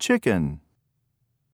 chicken.